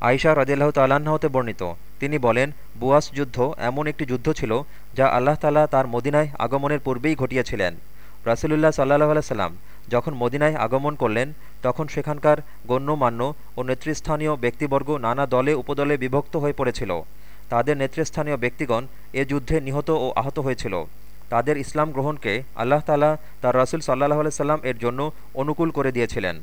আইসা রদিল্লাহ তাল্লাহতে বর্ণিত। তিনি বলেন, বুয়াস যুদ্ধ এমন একটি যুদ্ধ ছিল যা আল্লাহ তালা তার মদিনায় আগমনের পূর্বেই ঘটিয়েছিলেন। রাসুলুল্লাহ সাল্লাহ আলাইসাল্লাম যখন মদিনায় আগমন করলেন, তখন সেখানকার গণ্যমান্য ও নেতৃস্থানীয় ব্যক্তিবর্গ নানা দলে উপদলে বিভক্ত হয়ে পড়েছিল। তাদের নেতৃস্থানীয় ব্যক্তিগণ এ যুদ্ধে নিহত ও আহত হয়েছিল। তাদের ইসলাম গ্রহণকে আল্লাহ তালা তার রাসুল সাল্লাহ আলাইসাল্লাম এর জন্য অনুকূল করে দিয়েছিলেন।